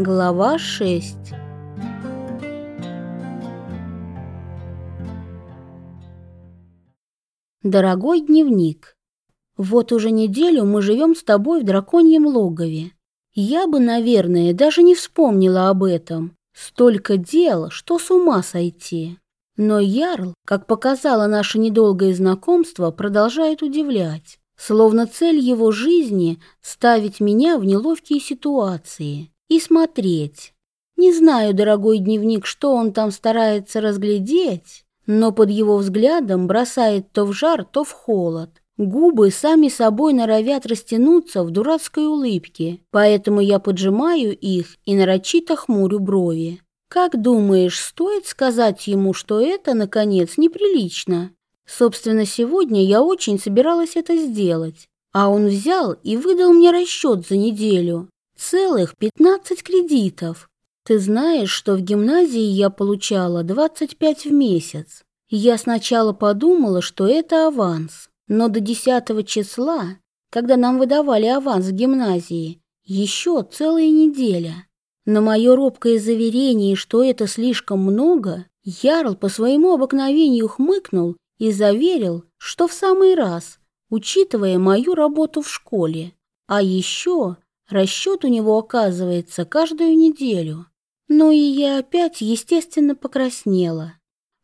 Глава 6 Дорогой дневник, вот уже неделю мы живем с тобой в драконьем логове. Я бы, наверное, даже не вспомнила об этом. Столько дел, что с ума сойти. Но Ярл, как показало наше недолгое знакомство, продолжает удивлять. Словно цель его жизни — ставить меня в неловкие ситуации и смотреть. Не знаю, дорогой дневник, что он там старается разглядеть, но под его взглядом бросает то в жар, то в холод. Губы сами собой норовят растянуться в дурацкой улыбке, поэтому я поджимаю их и нарочито хмурю брови. Как думаешь, стоит сказать ему, что это, наконец, неприлично? Собственно, сегодня я очень собиралась это сделать. А он взял и выдал мне расчет за неделю. Целых 15 кредитов. Ты знаешь, что в гимназии я получала 25 в месяц. Я сначала подумала, что это аванс. Но до 10 числа, когда нам выдавали аванс в гимназии, еще целая неделя. На мое робкое заверение, что это слишком много, Ярл по своему обыкновению хмыкнул и заверил, что в самый раз, учитывая мою работу в школе. А еще расчет у него оказывается каждую неделю. Ну и я опять, естественно, покраснела,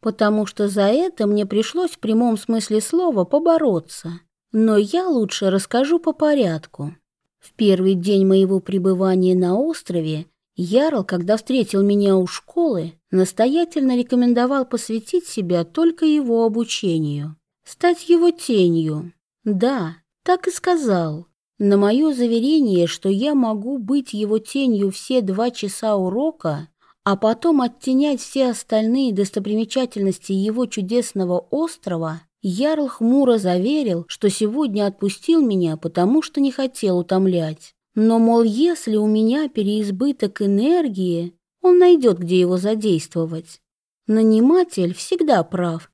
потому что за это мне пришлось в прямом смысле слова побороться. Но я лучше расскажу по порядку. В первый день моего пребывания на острове Ярл, когда встретил меня у школы, настоятельно рекомендовал посвятить себя только его обучению, стать его тенью. Да, так и сказал. На мое заверение, что я могу быть его тенью все два часа урока, а потом оттенять все остальные достопримечательности его чудесного острова, Ярл хмуро заверил, что сегодня отпустил меня, потому что не хотел утомлять. Но, мол, если у меня переизбыток энергии, он найдет, где его задействовать. Наниматель всегда прав.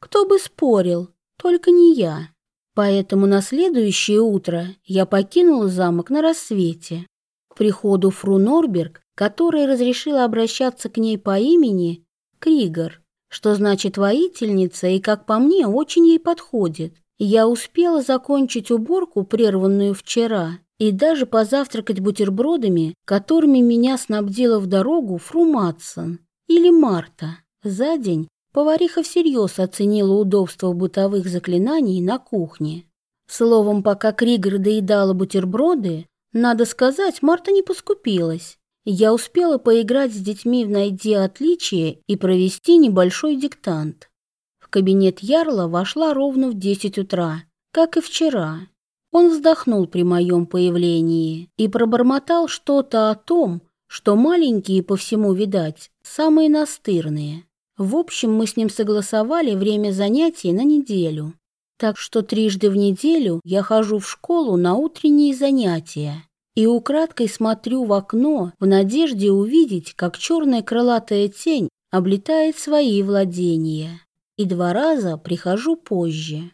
Кто бы спорил, только не я. Поэтому на следующее утро я покинула замок на рассвете. К приходу фру Норберг, которая разрешила обращаться к ней по имени Кригор, что значит воительница и, как по мне, очень ей подходит. Я успела закончить уборку, прерванную вчера, и даже позавтракать бутербродами, которыми меня снабдила в дорогу Фру Матсон или Марта. За день повариха всерьез оценила удобство бытовых заклинаний на кухне. Словом, пока Кригер доедала бутерброды, надо сказать, Марта не поскупилась. Я успела поиграть с детьми в «Найди отличие» и провести небольшой диктант. В кабинет Ярла вошла ровно в 10 утра, как и вчера, он вздохнул при моем появлении и пробормотал что-то о том, что маленькие по всему, видать, самые настырные. В общем, мы с ним согласовали время занятий на неделю. Так что трижды в неделю я хожу в школу на утренние занятия и украдкой смотрю в окно в надежде увидеть, как черная крылатая тень облетает свои владения. И два раза прихожу позже.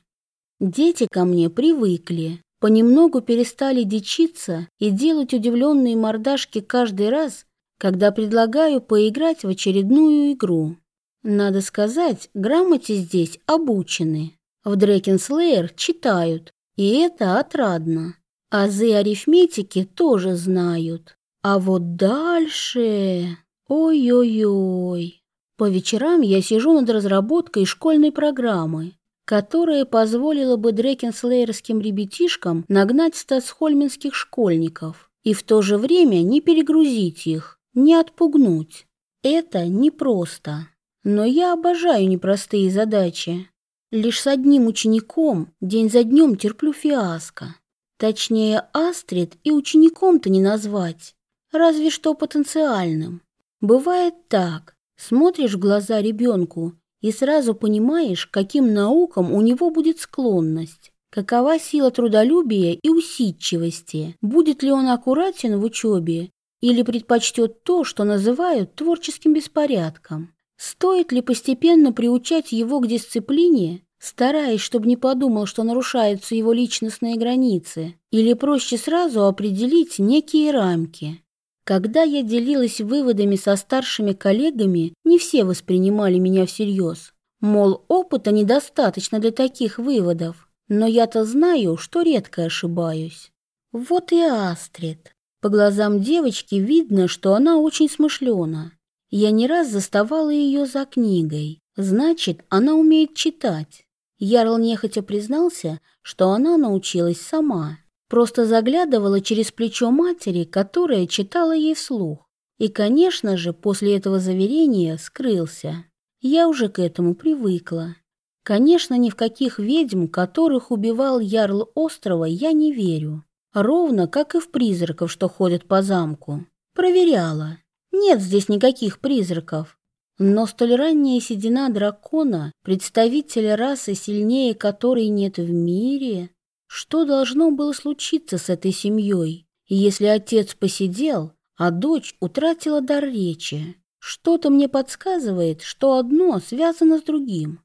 Дети ко мне привыкли, понемногу перестали дичиться и делать удивленные мордашки каждый раз, когда предлагаю поиграть в очередную игру. Надо сказать, грамоте здесь обучены. В Дрекенслеер читают, и это отрадно. Азы арифметики тоже знают. А вот дальше... Ой-ой-ой. По вечерам я сижу над разработкой школьной программы которое позволило бы дрекенслейерским ребятишкам нагнать стацхольминских школьников и в то же время не перегрузить их, не отпугнуть. Это непросто. Но я обожаю непростые задачи. Лишь с одним учеником день за днем терплю фиаско. Точнее, Астрид и учеником-то не назвать, разве что потенциальным. Бывает так. Смотришь в глаза ребенку и сразу понимаешь, каким наукам у него будет склонность. Какова сила трудолюбия и усидчивости? Будет ли он аккуратен в учебе или предпочтет то, что называют творческим беспорядком? Стоит ли постепенно приучать его к дисциплине, стараясь, чтобы не подумал, что нарушаются его личностные границы, или проще сразу определить некие рамки? Когда я делилась выводами со старшими коллегами, не все воспринимали меня всерьез. Мол, опыта недостаточно для таких выводов. Но я-то знаю, что редко ошибаюсь. Вот и Астрид. По глазам девочки видно, что она очень смышлена. Я не раз заставала ее за книгой. Значит, она умеет читать. Ярл нехотя признался, что она научилась сама. Просто заглядывала через плечо матери, которая читала ей вслух. И, конечно же, после этого заверения скрылся. Я уже к этому привыкла. Конечно, ни в каких ведьм, которых убивал Ярл острова, я не верю. Ровно как и в призраков, что ходят по замку. Проверяла. Нет здесь никаких призраков. Но столь ранняя седина дракона, представителя расы, сильнее которой нет в мире, что должно было случиться с этой семьей, если отец посидел, а дочь утратила дар речи? Что-то мне подсказывает, что одно связано с другим.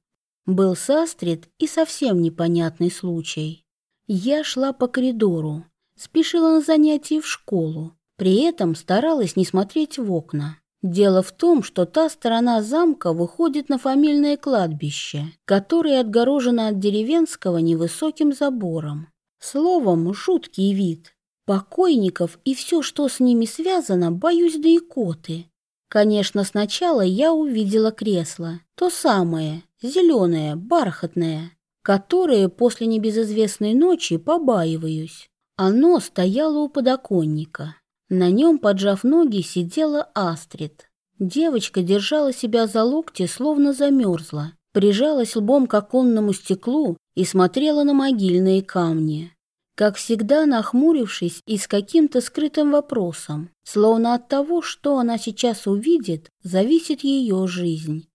Был Састрид и совсем непонятный случай. Я шла по коридору, спешила на занятия в школу, при этом старалась не смотреть в окна. Дело в том, что та сторона замка выходит на фамильное кладбище, которое отгорожено от деревенского невысоким забором. Словом, жуткий вид. Покойников и все, что с ними связано, боюсь да икоты. Конечно, сначала я увидела кресло, то самое, зеленое, бархатное, которое после небезызвестной ночи побаиваюсь. Оно стояло у подоконника. На нем, поджав ноги, сидела Астрид. Девочка держала себя за локти, словно замерзла, прижалась лбом к оконному стеклу и смотрела на могильные камни. Как всегда, нахмурившись и с каким-то скрытым вопросом, словно от того, что она сейчас увидит, зависит ее жизнь.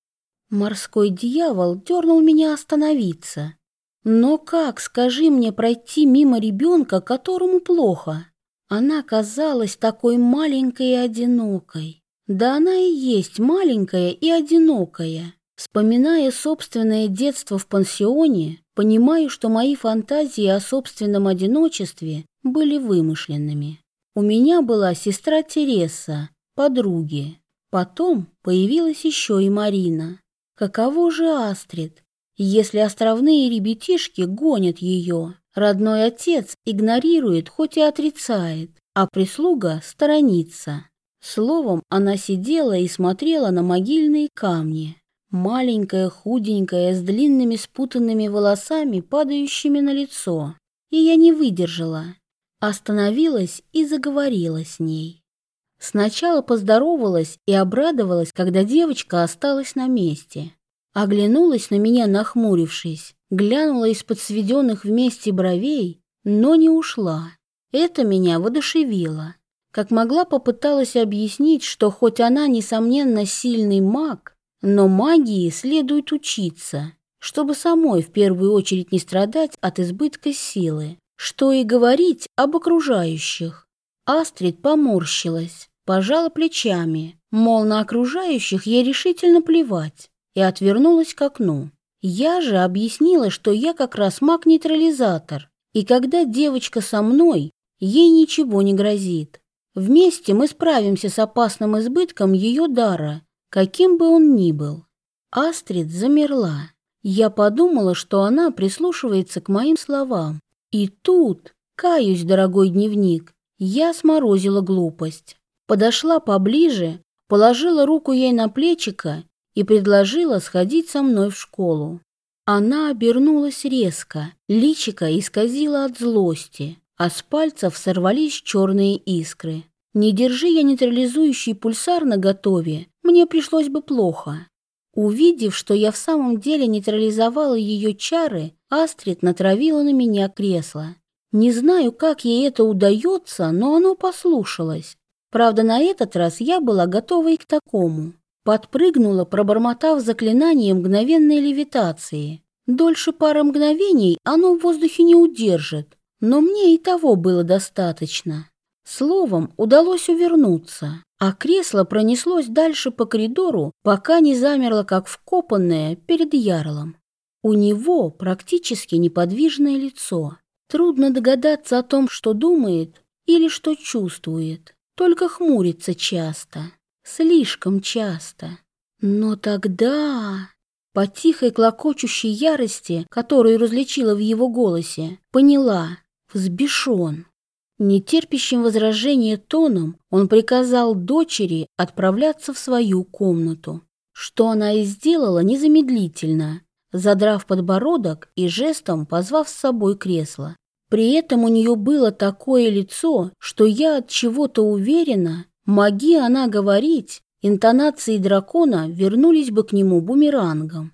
Морской дьявол дернул меня остановиться. Но как, скажи мне, пройти мимо ребенка, которому плохо? Она казалась такой маленькой и одинокой. Да она и есть маленькая и одинокая. Вспоминая собственное детство в пансионе, понимаю, что мои фантазии о собственном одиночестве были вымышленными. У меня была сестра Тереса, подруги. Потом появилась еще и Марина. Каково же Астрид, если островные ребятишки гонят ее? Родной отец игнорирует, хоть и отрицает, а прислуга сторонится. Словом, она сидела и смотрела на могильные камни. Маленькая, худенькая, с длинными спутанными волосами, падающими на лицо. И я не выдержала. Остановилась и заговорила с ней. Сначала поздоровалась и обрадовалась, когда девочка осталась на месте. Оглянулась на меня, нахмурившись глянула из-под сведенных вместе бровей, но не ушла. Это меня воодушевило. Как могла, попыталась объяснить, что хоть она, несомненно, сильный маг, но магии следует учиться, чтобы самой в первую очередь не страдать от избытка силы. Что и говорить об окружающих. Астрид поморщилась, пожала плечами, мол, на окружающих ей решительно плевать, и отвернулась к окну. Я же объяснила, что я как раз маг-нейтрализатор, и когда девочка со мной, ей ничего не грозит. Вместе мы справимся с опасным избытком ее дара, каким бы он ни был. Астрид замерла. Я подумала, что она прислушивается к моим словам. И тут, каюсь, дорогой дневник, я сморозила глупость. Подошла поближе, положила руку ей на плечико и предложила сходить со мной в школу. Она обернулась резко, личико исказило от злости, а с пальцев сорвались черные искры. Не держи я нейтрализующий пульсар на готове, мне пришлось бы плохо. Увидев, что я в самом деле нейтрализовала ее чары, Астрид натравила на меня кресло. Не знаю, как ей это удается, но оно послушалось. Правда, на этот раз я была готова и к такому. Подпрыгнула, пробормотав заклинание мгновенной левитации. Дольше пары мгновений оно в воздухе не удержит, но мне и того было достаточно. Словом, удалось увернуться, а кресло пронеслось дальше по коридору, пока не замерло, как вкопанное, перед ярлом. У него практически неподвижное лицо. Трудно догадаться о том, что думает или что чувствует. только хмурится часто, слишком часто. Но тогда... По тихой клокочущей ярости, которую различила в его голосе, поняла — взбешен. Нетерпящим возражения тоном он приказал дочери отправляться в свою комнату, что она и сделала незамедлительно, задрав подбородок и жестом позвав с собой кресло. При этом у нее было такое лицо, что я от чего-то уверена, моги она говорить, интонации дракона вернулись бы к нему бумерангом.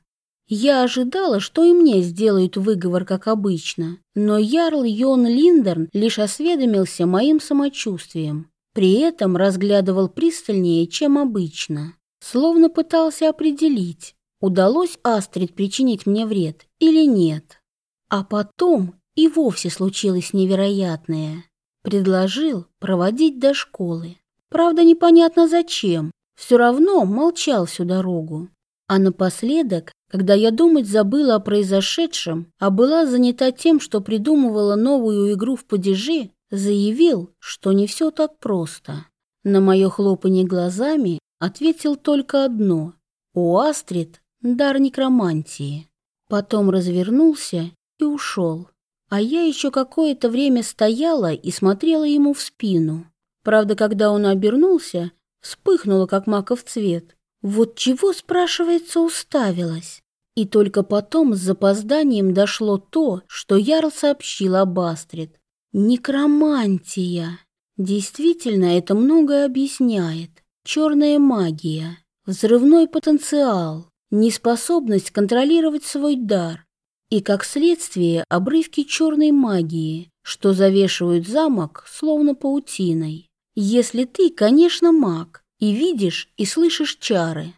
Я ожидала, что и мне сделают выговор, как обычно, но Ярл Йон Линдерн лишь осведомился моим самочувствием. При этом разглядывал пристальнее, чем обычно, словно пытался определить, удалось Астрид причинить мне вред или нет. А потом и вовсе случилось невероятное. Предложил проводить до школы. Правда, непонятно зачем, все равно молчал всю дорогу. А напоследок, когда я думать забыла о произошедшем, а была занята тем, что придумывала новую игру в падеже, заявил, что не все так просто. На мое хлопанье глазами ответил только одно. У Астрид дар некромантии. Потом развернулся и ушел. А я еще какое-то время стояла и смотрела ему в спину. Правда, когда он обернулся, вспыхнула, как маков цвет. Вот чего, спрашивается, уставилась? И только потом с запозданием дошло то, что Ярл сообщил об Астрид. Некромантия. Действительно, это многое объясняет. Черная магия, взрывной потенциал, неспособность контролировать свой дар и, как следствие, обрывки черной магии, что завешивают замок словно паутиной. Если ты, конечно, маг, и видишь и слышишь чары.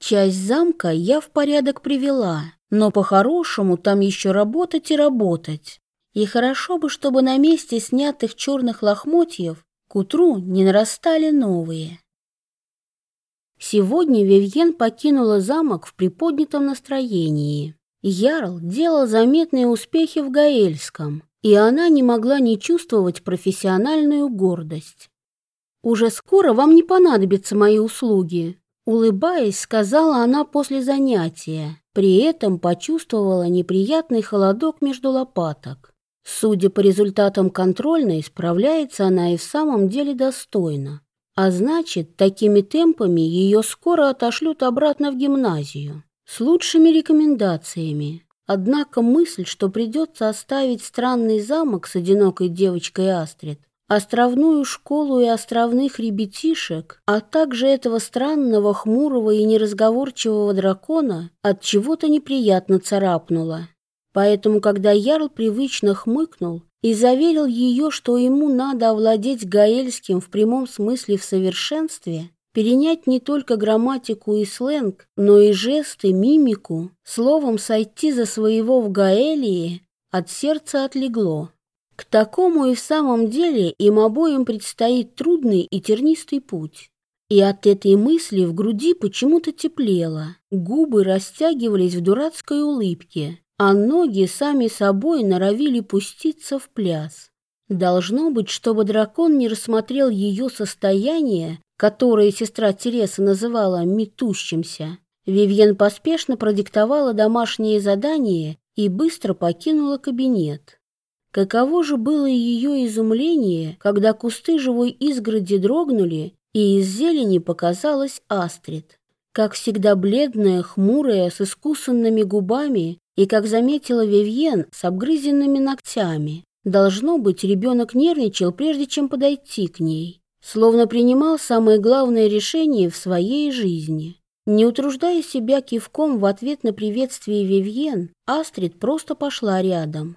Часть замка я в порядок привела, но по-хорошему там еще работать и работать. И хорошо бы, чтобы на месте снятых черных лохмотьев к утру не нарастали новые. Сегодня Вивьен покинула замок в приподнятом настроении. Ярл делал заметные успехи в Гаэльском, и она не могла не чувствовать профессиональную гордость. «Уже скоро вам не понадобятся мои услуги», улыбаясь, сказала она после занятия, при этом почувствовала неприятный холодок между лопаток. Судя по результатам контрольной, справляется она и в самом деле достойно. А значит, такими темпами ее скоро отошлют обратно в гимназию. С лучшими рекомендациями. Однако мысль, что придется оставить странный замок с одинокой девочкой Астрид, островную школу и островных ребятишек, а также этого странного, хмурого и неразговорчивого дракона, от чего-то неприятно царапнула. Поэтому, когда Ярл привычно хмыкнул и заверил ее, что ему надо овладеть гаэльским в прямом смысле в совершенстве, перенять не только грамматику и сленг, но и жесты, мимику, словом сойти за своего в Гаэлии, от сердца отлегло. К такому и в самом деле им обоим предстоит трудный и тернистый путь. И от этой мысли в груди почему-то теплело, губы растягивались в дурацкой улыбке, а ноги сами собой норовили пуститься в пляс. Должно быть, чтобы дракон не рассмотрел ее состояние, которое сестра Тереса называла «метущимся». Вивьен поспешно продиктовала домашнее задание и быстро покинула кабинет. Каково же было ее изумление, когда кусты живой изгороди дрогнули, и из зелени показалась Астрид. Как всегда бледная, хмурая, с искусанными губами и, как заметила Вивьен, с обгрызенными ногтями. Должно быть, ребенок нервничал, прежде чем подойти к ней, словно принимал самое главное решение в своей жизни. Не утруждая себя кивком в ответ на приветствие Вивьен, Астрид просто пошла рядом.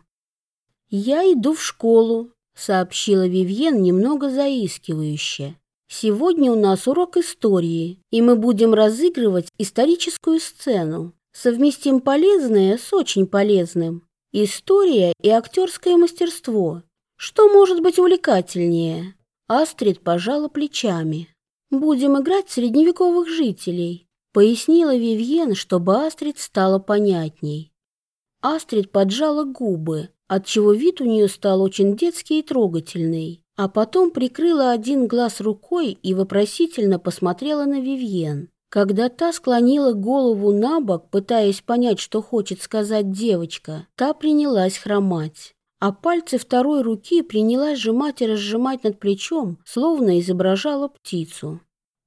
«Я иду в школу», — сообщила Вивьен немного заискивающе. «Сегодня у нас урок истории, и мы будем разыгрывать историческую сцену. Совместим полезное с очень полезным. История и актерское мастерство. Что может быть увлекательнее? Астрид пожала плечами. Будем играть средневековых жителей, пояснила Вивьен, чтобы Астрид стало понятней. Астрид поджала губы, отчего вид у нее стал очень детский и трогательный. а потом прикрыла один глаз рукой и вопросительно посмотрела на Вивьен. Когда та склонила голову на бок, пытаясь понять, что хочет сказать девочка, та принялась хромать. А пальцы второй руки принялась сжимать и разжимать над плечом, словно изображала птицу.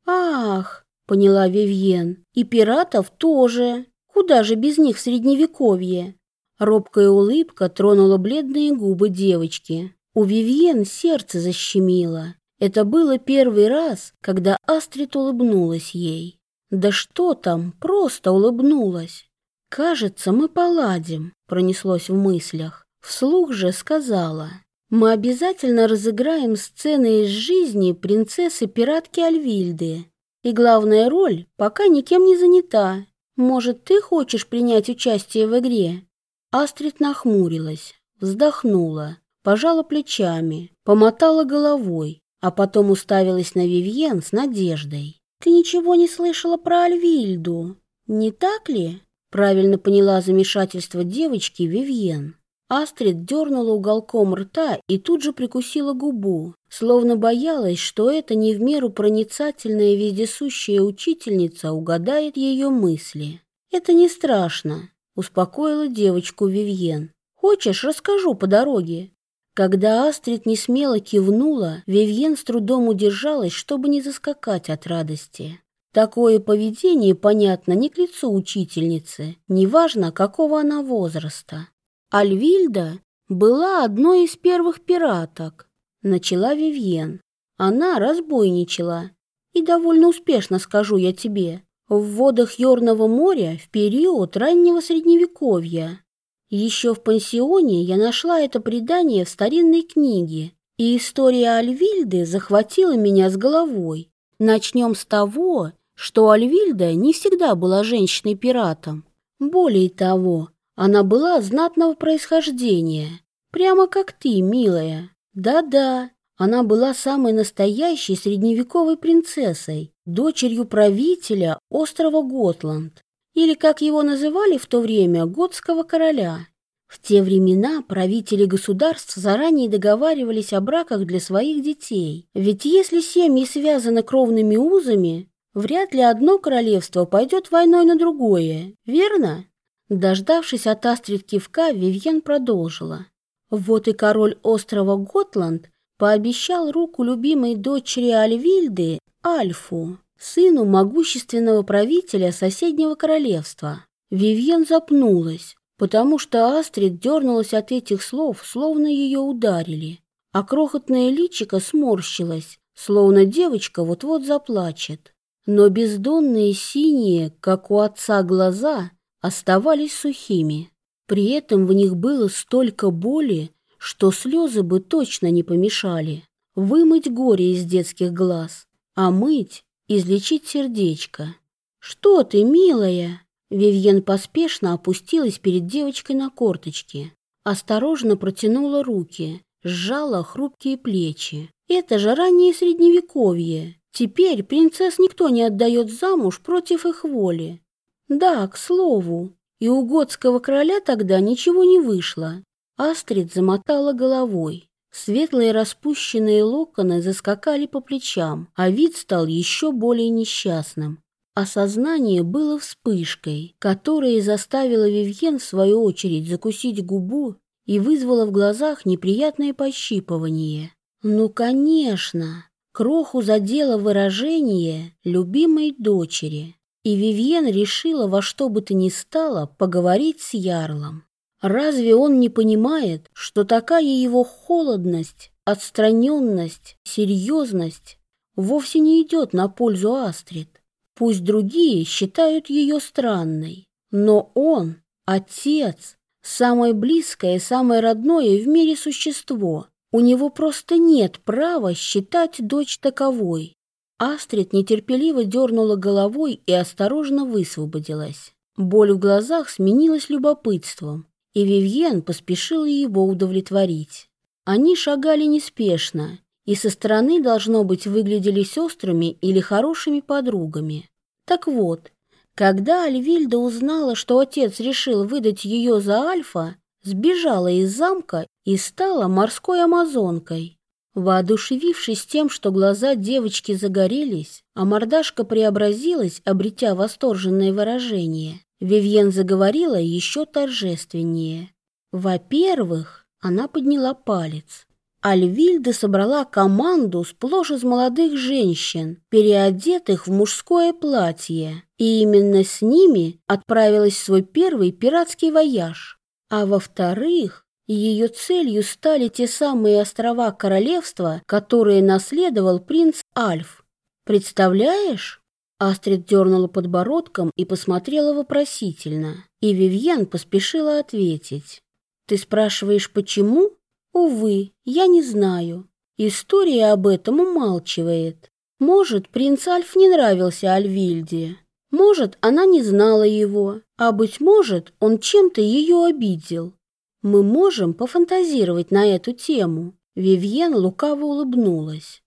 «Ах!» — поняла Вивьен. «И пиратов тоже! Куда же без них Средневековье?» Робкая улыбка тронула бледные губы девочки. У Вивьен сердце защемило. Это было первый раз, когда Астрид улыбнулась ей. Да что там, просто улыбнулась. «Кажется, мы поладим», — пронеслось в мыслях. Вслух же сказала. «Мы обязательно разыграем сцены из жизни принцессы-пиратки Альвильды. И главная роль пока никем не занята. Может, ты хочешь принять участие в игре?» Астрид нахмурилась, вздохнула пожала плечами, помотала головой, а потом уставилась на Вивьен с надеждой. «Ты ничего не слышала про Альвильду, не так ли?» Правильно поняла замешательство девочки Вивьен. Астрид дернула уголком рта и тут же прикусила губу, словно боялась, что эта не в меру проницательная вездесущая учительница угадает ее мысли. «Это не страшно», — успокоила девочку Вивьен. «Хочешь, расскажу по дороге?» Когда Астрид несмело кивнула, Вивьен с трудом удержалась, чтобы не заскакать от радости. Такое поведение, понятно, не к лицу учительницы, неважно, какого она возраста. Альвильда была одной из первых пираток, начала Вивьен. Она разбойничала, и довольно успешно, скажу я тебе, в водах Ёрного моря в период раннего Средневековья. Еще в пансионе я нашла это предание в старинной книге, и история Альвильды захватила меня с головой. Начнем с того, что Альвильда не всегда была женщиной-пиратом. Более того, она была знатного происхождения, прямо как ты, милая. Да-да, она была самой настоящей средневековой принцессой, дочерью правителя острова Готланд или, как его называли в то время, готского короля. В те времена правители государств заранее договаривались о браках для своих детей. Ведь если семьи связаны кровными узами, вряд ли одно королевство пойдет войной на другое, верно? Дождавшись от Астрид кивка, Вивьен продолжила. Вот и король острова Готланд пообещал руку любимой дочери Альвильды, Альфу, сыну могущественного правителя соседнего королевства. Вивьен запнулась, потому что Астрид дернулась от этих слов, словно ее ударили, а крохотное личико сморщилось, словно девочка вот-вот заплачет. Но бездонные синие, как у отца, глаза оставались сухими. При этом в них было столько боли, что слезы бы точно не помешали. Вымыть горе из детских глаз, а мыть излечить сердечко. «Что ты, милая?» Вивьен поспешно опустилась перед девочкой на корточки, осторожно протянула руки, сжала хрупкие плечи. «Это же раннее средневековье. Теперь принцесс никто не отдает замуж против их воли. Да, к слову, и у готского короля тогда ничего не вышло». Астрид замотала головой. Светлые распущенные локоны заскакали по плечам, а вид стал еще более несчастным. Осознание было вспышкой, которая заставила Вивьен в свою очередь закусить губу и вызвала в глазах неприятное пощипывание. Ну, конечно, кроху задело выражение любимой дочери, и Вивьен решила во что бы то ни стало поговорить с Ярлом. Разве он не понимает, что такая его холодность, отстраненность, серьезность вовсе не идет на пользу Астрид? Пусть другие считают ее странной, но он — отец, самое близкое и самое родное в мире существо. У него просто нет права считать дочь таковой. Астрид нетерпеливо дернула головой и осторожно высвободилась. Боль в глазах сменилась любопытством и Вивьен поспешила его удовлетворить. Они шагали неспешно, и со стороны, должно быть, выглядели сестрами или хорошими подругами. Так вот, когда Альвильда узнала, что отец решил выдать ее за Альфа, сбежала из замка и стала морской амазонкой. Воодушевившись тем, что глаза девочки загорелись, а мордашка преобразилась, обретя восторженное выражение, Вивьен заговорила еще торжественнее. Во-первых, она подняла палец. Альвильда собрала команду сплошь из молодых женщин, переодетых в мужское платье, и именно с ними отправилась в свой первый пиратский вояж. А во-вторых, ее целью стали те самые острова королевства, которые наследовал принц Альф. Представляешь? Астрид дернула подбородком и посмотрела вопросительно, и Вивьен поспешила ответить. «Ты спрашиваешь, почему?» Увы, я не знаю. История об этом умалчивает. Может, принц Альф не нравился Альвильде. Может, она не знала его, а, быть может, он чем-то ее обидел. Мы можем пофантазировать на эту тему. Вивьен лукаво улыбнулась.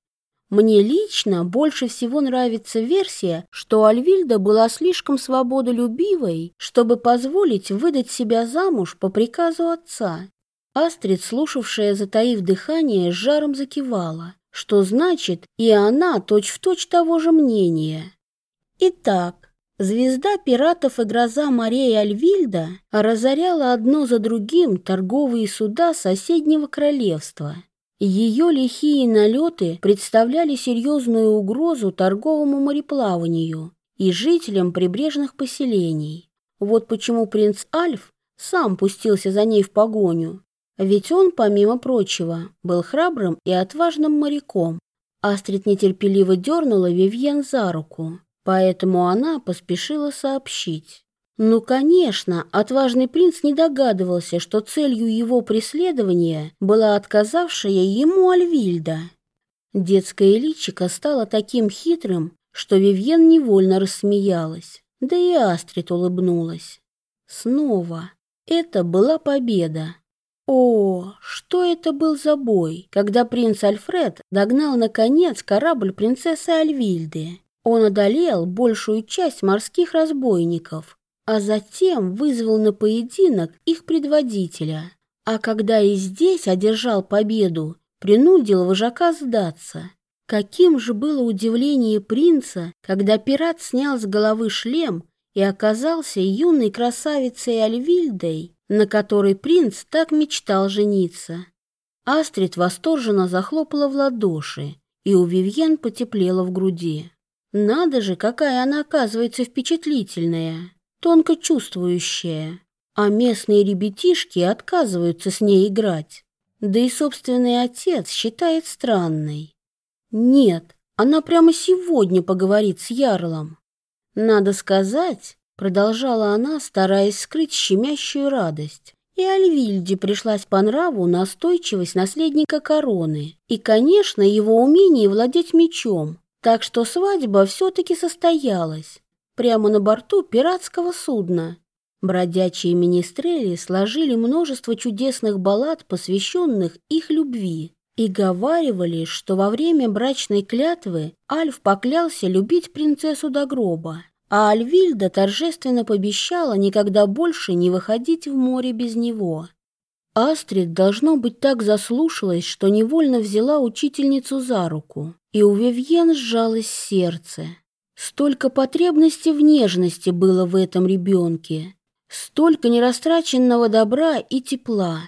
Мне лично больше всего нравится версия, что Альвильда была слишком свободолюбивой, чтобы позволить выдать себя замуж по приказу отца Астрид, слушавшая, затаив дыхание, с жаром закивала, что значит, и она точь-в-точь точь того же мнения. Итак, звезда пиратов и гроза морей Альвильда разоряла одно за другим торговые суда соседнего королевства. Ее лихие налеты представляли серьезную угрозу торговому мореплаванию и жителям прибрежных поселений. Вот почему принц Альф сам пустился за ней в погоню, ведь он, помимо прочего, был храбрым и отважным моряком. Астрид нетерпеливо дернула Вивьен за руку, поэтому она поспешила сообщить. Ну, конечно, отважный принц не догадывался, что целью его преследования была отказавшая ему Альвильда. Детское личико стало таким хитрым, что Вивьен невольно рассмеялась, да и Астрид улыбнулась. Снова. Это была победа. О, что это был за бой, когда принц Альфред догнал наконец корабль принцессы Альвильды. Он одолел большую часть морских разбойников, а затем вызвал на поединок их предводителя. А когда и здесь одержал победу, принудил вожака сдаться. Каким же было удивление принца, когда пират снял с головы шлем и оказался юной красавицей Альвильдой, на которой принц так мечтал жениться. Астрид восторженно захлопала в ладоши, и у Вивьен потеплело в груди. Надо же, какая она оказывается впечатлительная, тонко чувствующая. А местные ребятишки отказываются с ней играть. Да и собственный отец считает странной. Нет, она прямо сегодня поговорит с Ярлом. Надо сказать, Продолжала она, стараясь скрыть щемящую радость. И Альвильде пришлась по нраву настойчивость наследника короны и, конечно, его умение владеть мечом. Так что свадьба все-таки состоялась. Прямо на борту пиратского судна. Бродячие министрели сложили множество чудесных баллад, посвященных их любви, и говаривали, что во время брачной клятвы Альф поклялся любить принцессу до гроба а Альвильда торжественно пообещала никогда больше не выходить в море без него. Астрид, должно быть, так заслушалась, что невольно взяла учительницу за руку, и у Вивьен сжалось сердце. Столько потребности в нежности было в этом ребенке, столько нерастраченного добра и тепла.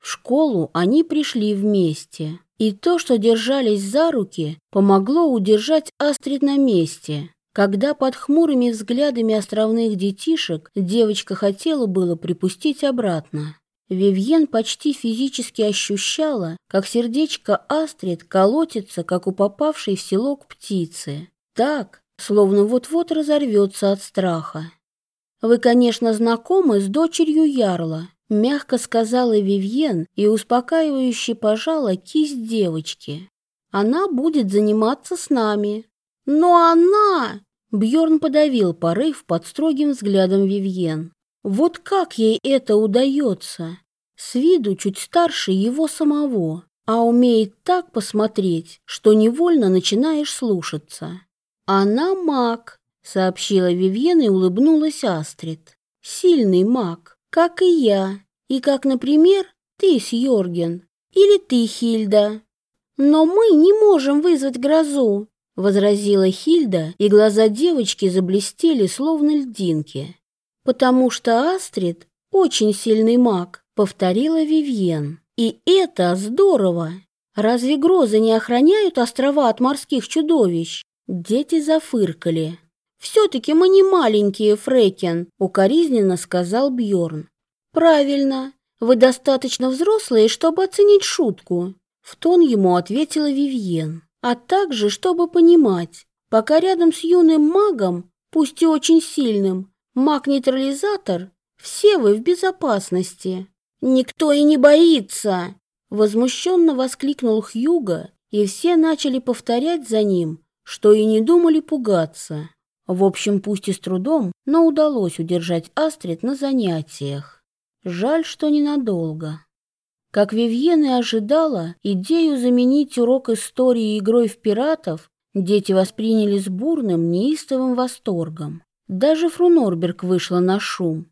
В школу они пришли вместе, и то, что держались за руки, помогло удержать Астрид на месте. Когда под хмурыми взглядами островных детишек девочка хотела было припустить обратно. Вивьен почти физически ощущала, как сердечко Астрид колотится, как у попавшей в селок птицы. Так, словно вот-вот разорвется от страха. «Вы, конечно, знакомы с дочерью Ярла», — мягко сказала Вивьен и успокаивающе пожала кисть девочки. «Она будет заниматься с нами». «Но она...» Бьорн подавил порыв под строгим взглядом Вивьен. Вот как ей это удается? С виду чуть старше его самого, а умеет так посмотреть, что невольно начинаешь слушаться. Она маг, сообщила Вивьен и улыбнулась Астрид. Сильный маг, как и я, и как, например, ты, Сьорген, или ты, Хильда. «Но мы не можем вызвать грозу», — возразила Хильда, и глаза девочки заблестели, словно льдинки. «Потому что Астрид очень сильный маг», — повторила Вивьен. «И это здорово! Разве грозы не охраняют острова от морских чудовищ?» Дети зафыркали. «Все-таки мы не маленькие, Фрекен», — укоризненно сказал Бьорн. «Правильно. Вы достаточно взрослые, чтобы оценить шутку», — в тон ему ответила Вивьен. «А также, чтобы понимать, пока рядом с юным магом, пусть и очень сильным, маг-нейтрализатор, все вы в безопасности». «Никто и не боится!» Возмущенно воскликнул Хьюга, и все начали повторять за ним, что и не думали пугаться. В общем, пусть и с трудом, но удалось удержать Астрид на занятиях. Жаль, что ненадолго. Как Вивьен и ожидала, идею заменить урок истории игрой в пиратов дети восприняли с бурным, неистовым восторгом. Даже Фру Норберг вышла на шум.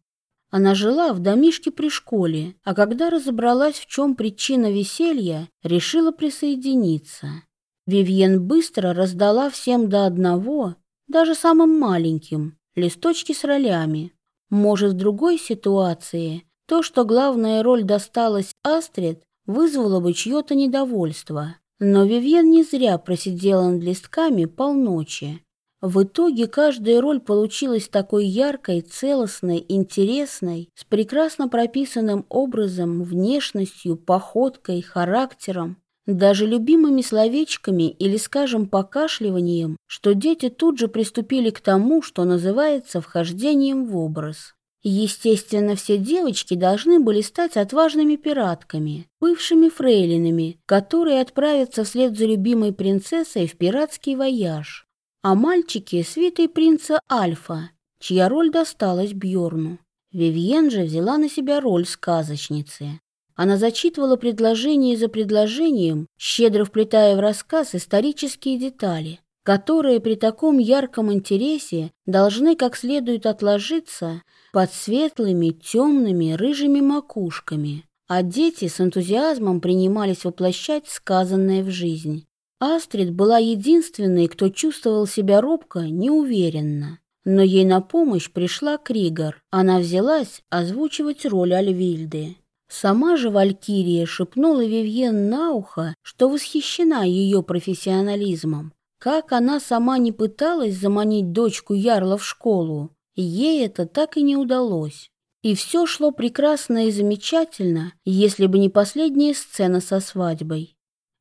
Она жила в домишке при школе, а когда разобралась, в чем причина веселья, решила присоединиться. Вивьен быстро раздала всем до одного даже самым маленьким, листочки с ролями. Может, в другой ситуации то, что главная роль досталась Астрид, вызвало бы чье-то недовольство. Но Вивьен не зря просидела над листками полночи. В итоге каждая роль получилась такой яркой, целостной, интересной, с прекрасно прописанным образом, внешностью, походкой, характером, даже любимыми словечками или, скажем, покашливанием, что дети тут же приступили к тому, что называется вхождением в образ. Естественно, все девочки должны были стать отважными пиратками, бывшими фрейлинами, которые отправятся вслед за любимой принцессой в пиратский вояж. А мальчики — свитой принца Альфа, чья роль досталась Бьорну. Вивьен же взяла на себя роль сказочницы. Она зачитывала предложение за предложением, щедро вплетая в рассказ исторические детали, которые при таком ярком интересе должны как следует отложиться под светлыми, темными, рыжими макушками, а дети с энтузиазмом принимались воплощать сказанное в жизнь. Астрид была единственной, кто чувствовал себя робко, неуверенно. Но ей на помощь пришла Кригор. Она взялась озвучивать роль Альвильды. Сама же Валькирия шепнула Вивьен на ухо, что восхищена ее профессионализмом. Как она сама не пыталась заманить дочку Ярла в школу, ей это так и не удалось. И все шло прекрасно и замечательно, если бы не последняя сцена со свадьбой.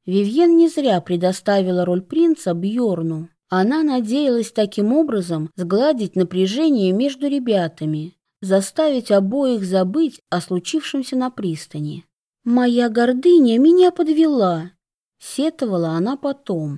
Вивьен не зря предоставила роль принца Бьорну. Она надеялась таким образом сгладить напряжение между ребятами, заставить обоих забыть о случившемся на пристани. «Моя гордыня меня подвела», — сетовала она потом.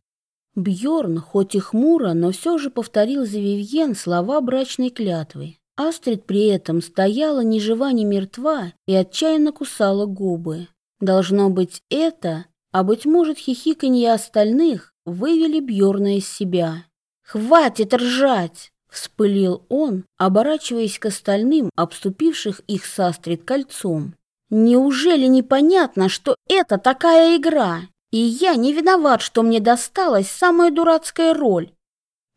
Бьорн, хоть и хмуро, но все же повторил за Вивьен слова брачной клятвы. Астрид при этом стояла ни жива, ни мертва и отчаянно кусала губы. Должно быть это, а быть может хихиканье остальных, вывели Бьорна из себя. «Хватит ржать!» Вспылил он, оборачиваясь к остальным, обступивших их с кольцом. «Неужели непонятно, что это такая игра? И я не виноват, что мне досталась самая дурацкая роль?»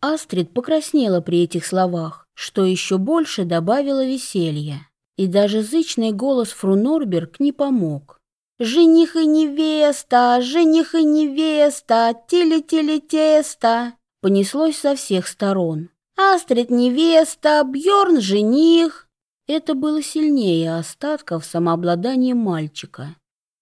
Астрид покраснела при этих словах, что еще больше добавило веселья. И даже зычный голос фру Норберг не помог. «Жених и невеста! Жених и невеста! Тили-тили-теста!» Понеслось со всех сторон. Астрид невеста, Бьорн жених. Это было сильнее остатков самообладания мальчика.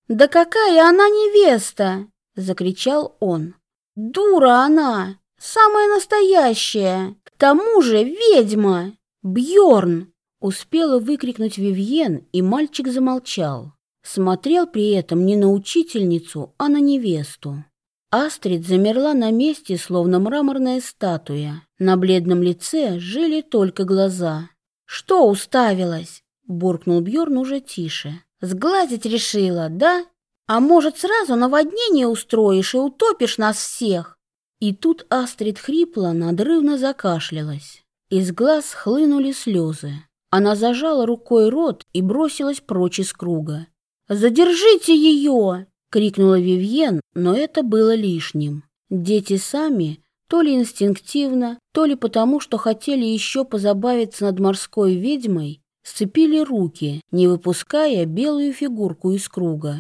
«Да какая она невеста!» — закричал он. «Дура она! Самая настоящая! К тому же ведьма! Бьорн!» Успела выкрикнуть Вивьен, и мальчик замолчал. Смотрел при этом не на учительницу, а на невесту. Астрид замерла на месте, словно мраморная статуя. На бледном лице жили только глаза. «Что уставилась?» — буркнул Бьорн уже тише. «Сглазить решила, да? А может, сразу наводнение устроишь и утопишь нас всех?» И тут Астрид хрипло, надрывно закашлялась. Из глаз хлынули слезы. Она зажала рукой рот и бросилась прочь из круга. «Задержите ее!» — крикнула Вивьен, но это было лишним. Дети сами, то ли инстинктивно, то ли потому, что хотели еще позабавиться над морской ведьмой, сцепили руки, не выпуская белую фигурку из круга.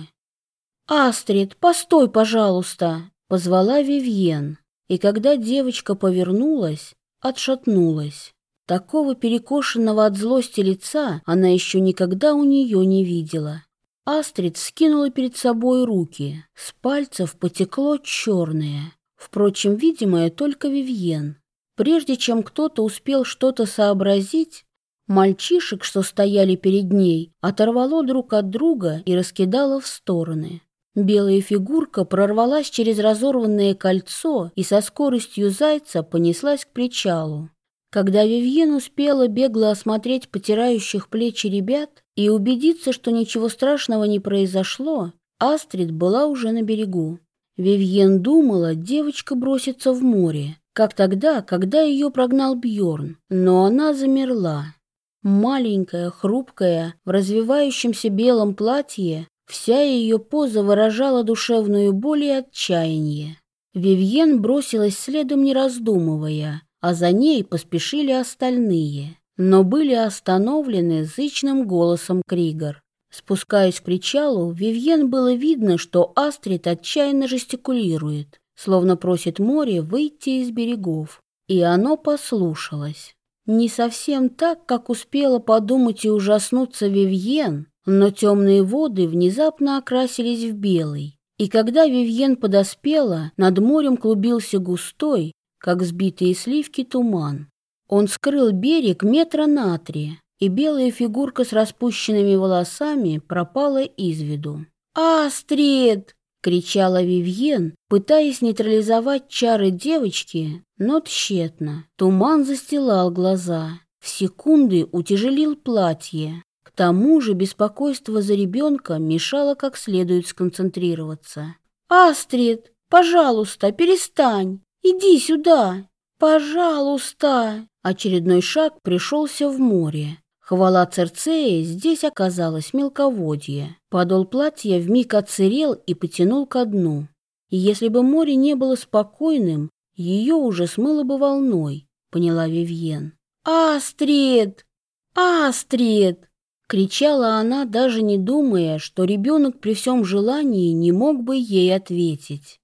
«Астрид, постой, пожалуйста!» — позвала Вивьен. И когда девочка повернулась, отшатнулась. Такого перекошенного от злости лица она еще никогда у нее не видела. Астрид скинула перед собой руки. С пальцев потекло черное. Впрочем, видимое только Вивьен. Прежде чем кто-то успел что-то сообразить, мальчишек, что стояли перед ней, оторвало друг от друга и раскидало в стороны. Белая фигурка прорвалась через разорванное кольцо и со скоростью зайца понеслась к причалу. Когда Вивьен успела бегло осмотреть потирающих плечи ребят и убедиться, что ничего страшного не произошло, Астрид была уже на берегу. Вивьен думала, девочка бросится в море, как тогда, когда ее прогнал Бьорн, но она замерла. Маленькая, хрупкая, в развивающемся белом платье, вся ее поза выражала душевную боль и отчаяние. Вивьен бросилась следом, не раздумывая, а за ней поспешили остальные, но были остановлены зычным голосом Кригор. Спускаясь к причалу, Вивьен было видно, что Астрид отчаянно жестикулирует, словно просит море выйти из берегов. И оно послушалось. Не совсем так, как успела подумать и ужаснуться Вивьен, но темные воды внезапно окрасились в белый. И когда Вивьен подоспела, над морем клубился густой, как сбитые сливки, туман. Он скрыл берег метра на три, и белая фигурка с распущенными волосами пропала из виду. «Астрид!» — кричала Вивьен, пытаясь нейтрализовать чары девочки, но тщетно. Туман застилал глаза, в секунды утяжелил платье. К тому же беспокойство за ребенка мешало как следует сконцентрироваться. «Астрид, пожалуйста, перестань! Иди сюда! Пожалуйста!» Очередной шаг пришелся в море. Хвала Церцеи, здесь оказалось мелководье. Подол платья вмиг отсырел и потянул ко дну. И если бы море не было спокойным, ее уже смыло бы волной, поняла Вивьен. «Астрид! Астрид!» Кричала она, даже не думая, что ребенок при всем желании не мог бы ей ответить.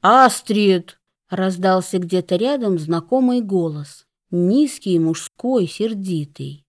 «Астрид!» — раздался где-то рядом знакомый голос, низкий, мужской, сердитый.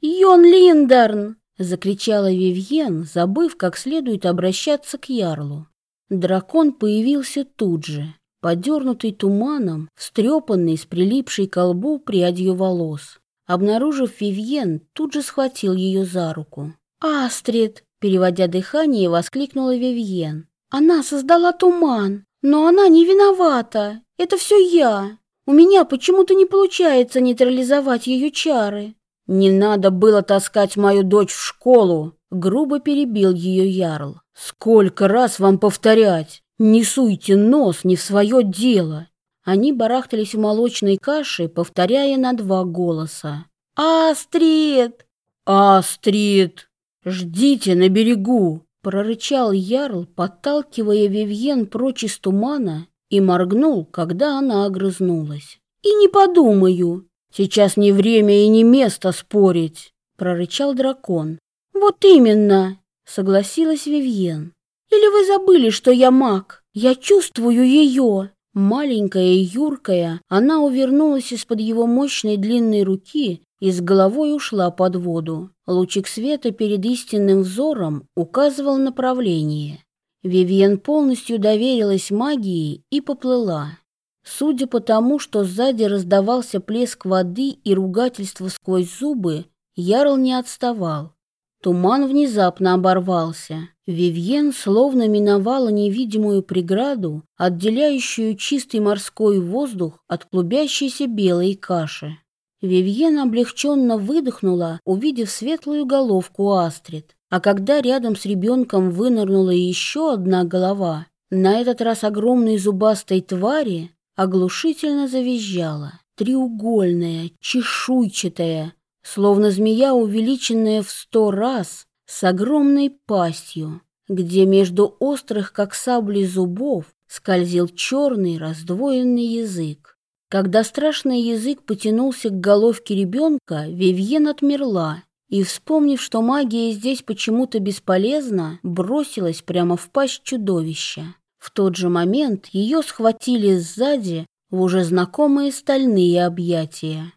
«Йон Линдерн!» — закричала Вивьен, забыв, как следует обращаться к Ярлу. Дракон появился тут же, подернутый туманом, встрепанный с прилипшей к лбу прядью волос. Обнаружив Вивьен, тут же схватил ее за руку. «Астрид!» — переводя дыхание, воскликнула Вивьен. «Она создала туман, но она не виновата. Это все я. У меня почему-то не получается нейтрализовать ее чары. «Не надо было таскать мою дочь в школу!» Грубо перебил ее Ярл. «Сколько раз вам повторять? Не суйте нос не в свое дело!» Они барахтались в молочной каше, повторяя на два голоса. «Астрид! Астрид! Ждите на берегу!» Прорычал Ярл, подталкивая Вивьен прочь из тумана, и моргнул, когда она огрызнулась. «И не подумаю!» Сейчас не время и не место спорить, прорычал дракон. Вот именно, согласилась Вивьен. Или вы забыли, что я маг? Я чувствую ее. Маленькая и юркая, она увернулась из-под его мощной длинной руки и с головой ушла под воду. Лучик света перед истинным взором указывал направление. Вивьен полностью доверилась магии и поплыла. Судя по тому, что сзади раздавался плеск воды и ругательство сквозь зубы, Ярл не отставал. Туман внезапно оборвался. Вивьен словно миновала невидимую преграду, отделяющую чистый морской воздух от клубящейся белой каши. Вивьен облегченно выдохнула, увидев светлую головку Астрид. А когда рядом с ребенком вынырнула еще одна голова, на этот раз огромной зубастой твари, оглушительно завизжала. Треугольная, чешуйчатая, словно змея, увеличенная в сто раз, с огромной пастью. где между острых, как сабли зубов, скользил черный раздвоенный язык. Когда страшный язык потянулся к головке ребенка, Вивьен отмерла и, вспомнив, что магия здесь почему-то бесполезна, бросилась прямо в пасть чудовища. В тот же момент ее схватили сзади в уже знакомые стальные объятия.